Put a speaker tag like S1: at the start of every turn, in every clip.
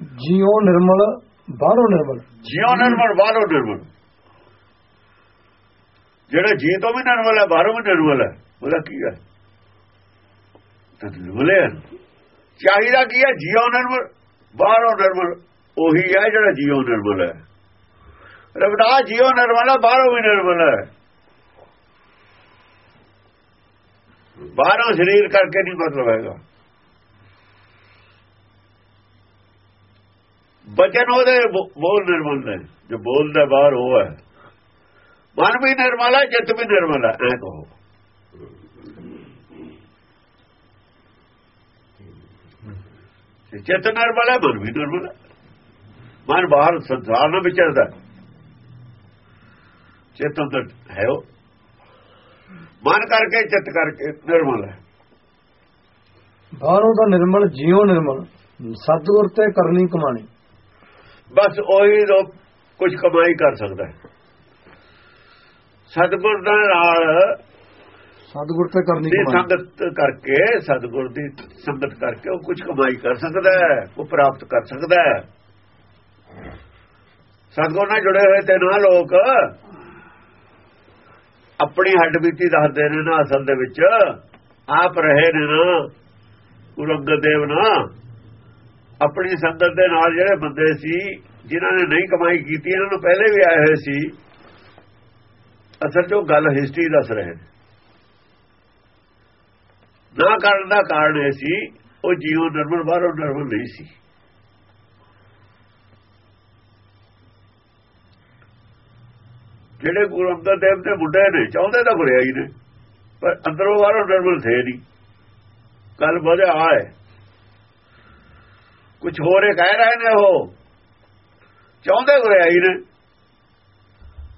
S1: ਜਿਉ ਨਿਰਮਲ ਬਾਹਰੋਂ ਨਿਰਮਲ
S2: ਜਿਉ ਨਿਰਮਲ ਬਾਹਰੋਂ ਨਿਰਮਲ ਜਿਹੜਾ ਜੀ ਤੋਂ ਵੀ ਨਿਰਮਲ ਹੈ ਬਾਹਰੋਂ ਵੀ ਨਿਰਮਲ ਹੈ। ਉਹਦਾ ਕੀ ਹੈ? ਨਿਰਮਲ ਹੈ। ਚਾਹੀਦਾ ਕੀ ਹੈ? ਜਿਉ ਨਿਰਮਲ ਬਾਹਰੋਂ ਨਿਰਮਲ ਉਹੀ ਹੈ ਜਿਹੜਾ ਜਿਉ ਨਿਰਮਲ ਹੈ। ਰਵਿਦਾਸ ਜਿਉ ਨਿਰਮਲ ਹੈ ਬਾਹਰੋਂ ਵੀ ਨਿਰਮਲ ਹੈ। ਬਾਹਰੋਂ ਸਰੀਰ ਕਰਕੇ ਨਹੀਂ ਮਤਲਬ ਹੈਗਾ। ਬਚਨ ਉਹਦੇ ਬੋਲ ਨਿਰਮਲ ਨੇ। ਜੋ ਬੋਲਦਾ ਬਾਹਰ ਉਹ ਹੈ। ਮਨ ਵੀ ਨਿਰਮਲ ਹੈ, ਚਿੱਤ ਵੀ ਨਿਰਮਲ ਹੈ, ਐ ਕਹੋ। ਜੇ ਚਿੱਤ ਨਿਰਮਲ ਹੈ, ਮਨ ਵੀ ਨਿਰਮਲ ਹੈ। ਮਨ ਬਾਹਰ ਸੰਸਾਰ ਨਾਲ ਵਿਚਰਦਾ ਹੈ। ਚਿੱਤ ਅੰਦਰ ਹੈ ਉਹ। ਮਨ ਕਰਕੇ, ਚਿੱਤ ਕਰਕੇ ਨਿਰਮਲ ਹੈ।
S1: ਬਾਹਰੋਂ ਤਾਂ ਨਿਰਮਲ, ਜਿਉ ਨਿਰਮਲ। ਸਤਿਗੁਰ ਤੇ ਕਰਨੀ ਕਮਾਣੀ।
S2: ਬਸ ਉਹੀ ਜੋ ਕੁਝ ਕਮਾਈ ਕਰ ਸਕਦਾ ਹੈ। ਸਤਿਗੁਰ ਦਾ ਨਾਲ
S1: ਸਤਿਗੁਰ ਤੇ ਕਰਨੀ
S2: ਦੀ ਸੰਗਤ ਕਰਕੇ ਸਤਿਗੁਰ ਦੀ ਸੰਗਤ ਕਰਕੇ ਉਹ ਕੁਝ ਕਮਾਈ ਕਰ ਸਕਦਾ ਹੈ ਉਹ ਪ੍ਰਾਪਤ ਕਰ ਸਕਦਾ ਹੈ। ਸਤਿਗੁਰ ਨਾਲ ਜੁੜੇ ਹੋਏ ਤੇ ਨਾ ਲੋਕ ਆਪਣੀ ਹੱਡ ਬੀਤੀ ਦੱਸਦੇ ਨੇ ਨਾ ਅਸਲ ਦੇ ਵਿੱਚ। ਆਪ ਰਹੇ ਨੇ ਨਾ ਗੁਰੂ ਅੰਗਦ ਦੇਵ ਨਾ। ਆਪਣੀ ਸੰਗਤ ਦੇ ਨਾਲ ਜਿਹੜੇ ਬੰਦੇ ਸੀ, ਜਿਨ੍ਹਾਂ ਨੇ ਨਹੀਂ ਕਮਾਈ ਕੀਤੀ, ਇਹਨਾਂ ਨੂੰ ਪਹਿਲੇ ਵੀ ਆਏ ਹੋਏ ਸੀ। ਅਸਲ 'ਚ ਉਹ ਗੱਲ ਹਿਸਟਰੀ ਦੱਸ ਰਹੇ ਨੇ। ਨਾ ਕਰਨ ਦਾ ਕਾਰਨ ਇਹ ਸੀ, ਉਹ ਜੀਵ ਨਿਰਮਲ, ਬਾਹਰੋਂ ਨਿਰਮਲ ਨਹੀਂ ਸੀ। ਜਿਹੜੇ ਗੁਰੂ ਅੰਗਦ ਦੇਵ ਦੇ ਮੁੰਡੇ ਨੇ, ਚਾਹੁੰਦੇ ਤਾਂ ਬੁਰਿਆਈ ਨੇ, ਪਰ ਅੰਦਰੋਂ ਬਾਹਰੋਂ ਨਿਰਮਲ ਥੇ ਨਹੀਂ। ਗੱਲ ਵਧਿਆ ਆਏ। ਕੁਝ ਹੋਰ ਕਹਿ ਰਹੇ ਨੇ ਉਹ। ਚਾਹੁੰਦੇ ਬੁਰਿਆਈ ਨੇ।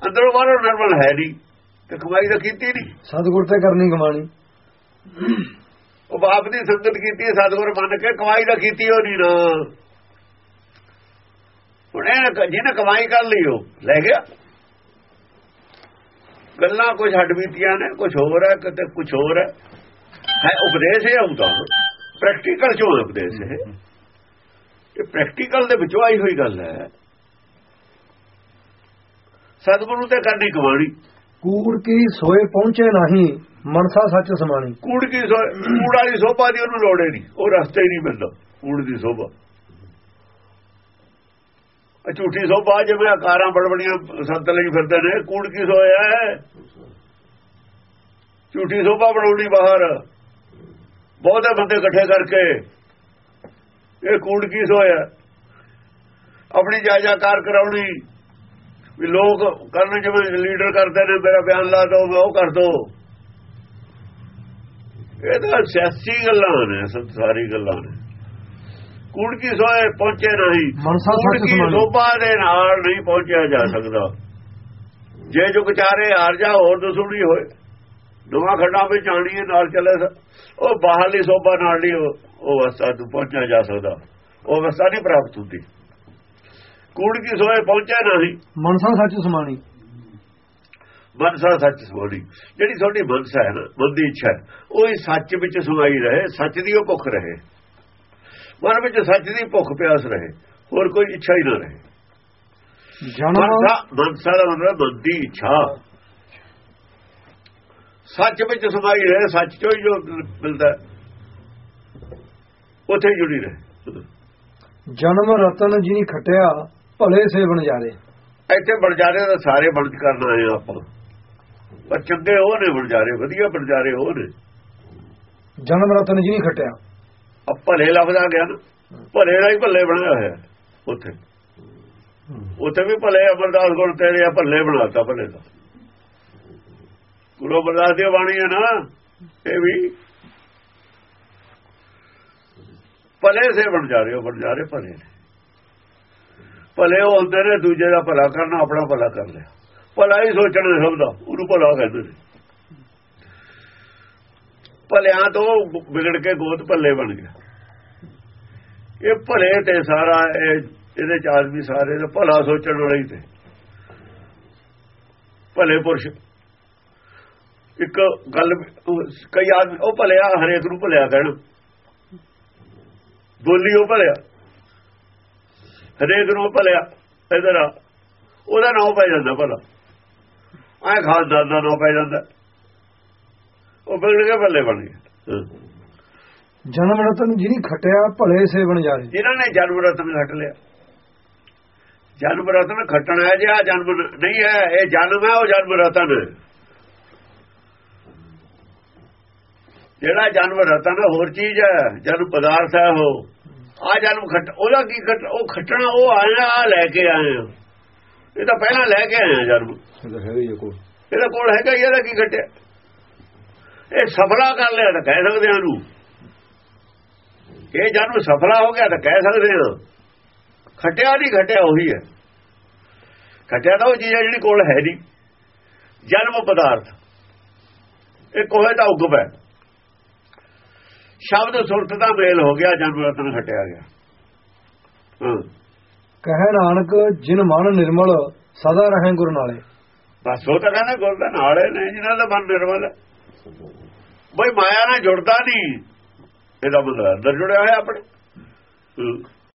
S2: ਅੰਦਰੋਂ ਬਾਹਰੋਂ ਨਿਰਮਲ ਹੈ ਨਹੀਂ ਤੇ ਕਮਾਈ ਤਾਂ ਕੀਤੀ ਨਹੀਂ।
S1: ਸਤਿਗੁਰ ਤੇ ਕਰਨੀ ਕਮਾਣੀ।
S2: ਉਹ ਬਾਪ ਦੀ ਸੰਗਤ ਕੀਤੀ ਸਤਿਗੁਰ ਮੰਨ ਕੇ ਕਮਾਈ ਦਾ ਕੀਤੀ ਉਹ ਨਹੀਂ ਨਾ। ਹੁਣ ਇਹ ਜਿਹਨੇ ਕਮਾਈ ਕਰ ਲਈ ਉਹ ਲੈ ਗਿਆ। ਗੱਲਾਂ ਕੁਝ ਹੱਡ ਬੀਤੀਆਂ ਨੇ ਕੁਝ ਹੋਰ ਹੈ ਕਿਤੇ ਕੁਝ ਹੋਰ ਹੈ। ਹੈ ਉਪਦੇਸ਼ ਹੈ ਹੁੰਦਾ ਪ੍ਰੈਕਟੀਕਲ ਚੋਂ ਉਪਦੇਸ਼ ਹੈ ਇਹ ਪ੍ਰੈਕਟੀਕਲ ਦੇ ਵਿੱਚੋਂ ਆਈ ਹੋਈ ਗੱਲ ਹੈ। ਸਤਿਗੁਰੂ ਤੇ ਕਰਨੀ ਕਮਾਣੀ
S1: ਕੂੜ ਕੀ ਸੋਏ ਪਹੁੰਚੇ ਨਹੀਂ ਮਨਸਾ ਸੱਚ ਸਮਾਣੀ।
S2: ਕੂੜ ਕੀ ਸੋ ਕੂੜ ਵਾਲੀ ਸੋਭਾ ਦੀ ਉਹਨੂੰ ਲੋੜ ਨਹੀਂ ਉਹ ਰਸਤੇ ਹੀ ਨਹੀਂ ਮਿਲਦਾ ਕੂੜ ਦੀ ਸੋਭਾ। ਝੂਠੀ ਸੋਭਾ ਜਿਵੇਂ ਆਕਾਰਾਂ ਬੜਬੜੀਆਂ ਸੰਤ ਲਈ ਫਿਰਦੇ ਨੇ ਕੂੜ ਕੀ ਸੋਇਆ ਹੈ? ਝੂਠੀ ਸੋਭਾ ਬਣਾਉਣੀ ਬਾਹਰ। ਬਹੁਤੇ ਬੰਦੇ ਇਕੱਠੇ ਕਰਕੇ ਇਹ ਕੂੜ ਕੀ ਸੋਇਆ? ਆਪਣੀ ਜਾਇਜ਼ਾਕਾਰ ਕਰਾਉਣੀ। ਵੀ ਲੋਕ ਕਰਨ ਜਿਵੇਂ ਲੀਡਰ ਕਰਦੇ ਨੇ ਮੇਰਾ ਬਿਆਨ ਲਾ ਦੋ ਉਹ ਕਰ ਦੋ। ਇਹ ਤਾਂ ਸਿਆਸੀ ਗੱਲਾਂ ਨੇ ਸੰਸਾਰੀ ਗੱਲਾਂ ਨੇ। ਕੂੜ ਕੀ ਸੋਏ ਪਹੁੰਚੇ ਨਹੀਂ।
S1: ਮਨਸਾ
S2: ਕੂੜ ਕੀ ਸੋਭਾ ਦੇ ਨਾਲ ਨਹੀਂ ਪਹੁੰਚਿਆ ਜਾ ਸਕਦਾ। ਜੇ ਜੋ ਵਿਚਾਰੇ ਹਾਰ ਜਾ ਹੋਰ ਦਸੂੜੀ ਹੋਏ। ਨਵਾਂ ਖੰਡਾਂ ਵਿੱਚ ਆਣੀ ਹੈ ਨਾਲ ਚੱਲੇ ਉਹ ਬਾਹਰਲੀ ਸੋਭਾ ਨਾਲ ਨਹੀਂ ਉਹ- ਅਵਸਥਾ ਨੂੰ ਪਹੁੰਚਿਆ ਜਾ ਸਕਦਾ। ਉਹ ਅਵਸਥਾ ਨਹੀਂ ਪ੍ਰਾਪਤ ਹੁੰਦੀ। ਕੂੜ ਕੀ ਸੋਏ ਪਹੁੰਚਿਆ ਨਹੀਂ।
S1: ਮਨਸਾ ਸੱਚ ਸਮਾਣੀ।
S2: ਮਨਸਾ ਸੱਚ ਸੋਣੀ ਜਿਹੜੀ ਤੁਹਾਡੀ ਮਨਸਾ ਹੈ ਨਾ ਦੀ ਇੱਛਾ ਉਹ ਹੀ ਸੱਚ ਵਿੱਚ ਸਮਾਈ ਰਹੇ ਸੱਚ ਦੀ ਉਹ ਭੁੱਖ ਰਹੇ। ਮਨ ਵਿੱਚ ਸੱਚ ਦੀ ਭੁੱਖ ਪਿਆਸ ਰਹੇ ਹੋਰ ਕੋਈ ਇੱਛਾ ਹੀ ਨਾ ਰਹੇ।
S1: ਜਨਮ
S2: ਮਨਸਾ ਦਾ ਮਤਲਬ ਦੀ ਇੱਛਾ। ਸੱਚ ਵਿੱਚ ਸਮਾਈ ਰਹੇ ਸੱਚ ਚੋਂ ਹੀ ਜੋ ਮਿਲਦਾ। ਉੱਥੇ ਜੁੜੀ ਰਹੇ।
S1: ਜਨਮ ਰਤਨ ਜੀ ਖਟਿਆ ਭਲੇ ਸੇ ਬਣ ਜਾਰੇ
S2: ਇੱਥੇ ਬਣਜਾਰੇ ਦਾ ਸਾਰੇ ਬਣ ਕਰਨ ਆਏ ਹਾਂ ਆਪਾਂ। ਪਰ ਚੰਗੇ ਉਹ ਨੇ ਬਣਜਾਰੇ ਵਧੀਆ ਬਣਜਾਰੇ ਉਹ ਨੇ।
S1: ਜਨਮ ਰਤਨ ਜੀ ਖਟਿਆ।
S2: ਆ ਭਲੇ ਆ ਗਿਆ ਨਾ। ਭਲੇ ਦਾ ਹੀ ਭੱਲੇ ਬਣਿਆ ਹੋਇਆ ਉੱਥੇ। ਉੱਥੇ ਵੀ ਭਲੇ ਅਮਰਦਾਸ ਗੁਣ ਤੇਰੇ ਆ ਭੱਲੇ ਬਣਾਤਾ ਭਲੇ ਦਾ। ਗੁਰੂ ਅਮਰਦਾਸ ਦੀ ਬਾਣੀ ਹੈ ਨਾ, ਇਹ ਵੀ ਭਲੇ ਸੇ ਬਣ ਜਾ ਰਹੇ ਹੋ, ਬਣ ਜਾ ਰਹੇ ਭਲੇ ਭਲੇ ਉਹ ਹੁੰਦੇ ਨੇ, ਦੂਜੇ ਦਾ ਭਲਾ ਕਰਨਾ, ਆਪਣਾ ਭਲਾ ਕਰ ਲਿਆ। ਭਲਾ ਹੀ ਸੋਚਣਾ ਸਭ ਦਾ, ਉਹਨੂੰ ਭਲਾ ਕਹਿੰਦੇ ਨੇ। ਭਲਿਆਂ ਤੋਂ ਵਿਗੜ ਕੇ ਗੋਤ ਭੱਲੇ ਬਣ ਗਿਆ। ਇਹ ਭਲੇ ਤੇ ਸਾਰਾ, ਇਹ ਇਹਦੇ ਚ ਆਦਮੀ ਸਾਰੇ ਦਾ ਭਲਾ ਸੋਚਣ ਵਾਲੇ ਤੇ। ਭਲੇ ਪੁਰਸ਼ ਇੱਕ ਗੱਲ ਕਈ ਆਦਮੀ ਉਹ ਭਲਿਆ ਹਰੇਕ ਨੂੰ ਭਲਿਆ ਕਹਿਣ। ਬੋਲੀ ਉਹ ਭਲਿਆ। ਹਰੇਕ ਨੂੰ ਭਲਿਆ ਇਧਰ ਆ ਉਹਦਾ ਨਾਮ ਪੈ ਜਾਂਦਾ ਭਲਾ। ਐ ਖਾਲਸਾ ਦਾ ਨਾਮ ਪੈ ਜਾਂਦਾ। ਉਹ ਬਿਗੜ ਕੇ ਭੱਲੇ ਬਣ ਗਏ। ਹਾਂ।
S1: ਜਨਮ ਰਤਨ ਜਿਹਨੀ ਖਟਿਆ ਭਲੇ ਸੇ ਬਣ ਜਾਏ
S2: ਜਿਨ੍ਹਾਂ ਨੇ ਜਨਮ ਰਤਨ ਖੱਟ ਲਿਆ। ਜਨਮ ਰਤਨ ਖੱਟਣਾ ਹੈ ਜੇ ਆ ਜਨਮ ਨਹੀਂ ਹੈ ਇਹ ਜਨਮ ਹੈ ਉਹ ਜਨਮ ਰਤਨ। ਹੈ। ਜਿਹੜਾ ਜਨਮ ਰਤਨ ਹੋਰ ਚੀਜ਼ ਹੈ ਜਨਮ ਪਦਾਰਥ ਹੈ ਉਹ। ਆ ਜਨਮ ਖੱਟ ਉਹਦਾ ਕੀ ਖੱਟ ਉਹ ਖੱਟਣਾ ਉਹ ਆਇਆ ਆ ਲੈ ਕੇ ਆਏ ਆ। ਇਹ ਤਾਂ ਪਹਿਲਾਂ ਲੈ ਕੇ ਆਏ ਆ ਜਨਮ।
S1: ਇਹਦਾ
S2: ਕੋਲ ਹੈਗਾ ਇਹਦਾ ਕੀ ਖੱਟਿਆ ਇਹ ਸਫਲਾ ਕਰ ਲਿਆ ਤਾਂ ਕਹਿ ਸਕਦੇ ਹਾਂ ਨੂੰ ਇਹ ਜਨਮ ਸਫਲਾ ਹੋ ਗਿਆ ਤਾਂ ਕਹਿ ਸਕਦੇ ਹਾਂ ਖਟਿਆ ਨਹੀਂ ਖਟਿਆ ਉਹੀ ਹੈ। ਖਟਿਆ ਤਾਂ ਉਹ ਚੀਜ਼ ਹੈ ਜਿਹੜੀ ਕੋਲ ਹੈ ਨਹੀਂ। ਜਨਮ ਪਦਾਰਥ। ਇਹ ਕੋਹੇ ਦਾ ਉਗਮ ਹੈ। ਸ਼ਬਦ ਸੁਰਤ ਦਾ ਮੇਲ ਹੋ ਗਿਆ ਜਨਮ ਰਤਨ ਖਟਿਆ ਗਿਆ।
S1: ਕਹੇ ਨਾਨਕ ਜਿਨ ਮਨ ਨਿਰਮਲ ਸਦਾ ਰਹੇ ਗੁਰੂ ਨਾਲੇ।
S2: ਬਸ ਉਹ ਤਾਂ ਕਹਿੰਦਾ ਗੁਰ ਦਾ ਨਾਲੇ ਨੇ ਜਿਹਨਾਂ ਦਾ ਮਨ ਨਿਰਮਲ ਬਈ ਮਾਇਆ ਨਾਲ ਜੁੜਦਾ ਨਹੀਂ। ਇਹਦਾ ਮਤਲਬ ਅੰਦਰ ਜੁੜਿਆ ਹੋਇਆ ਆਪਣੇ।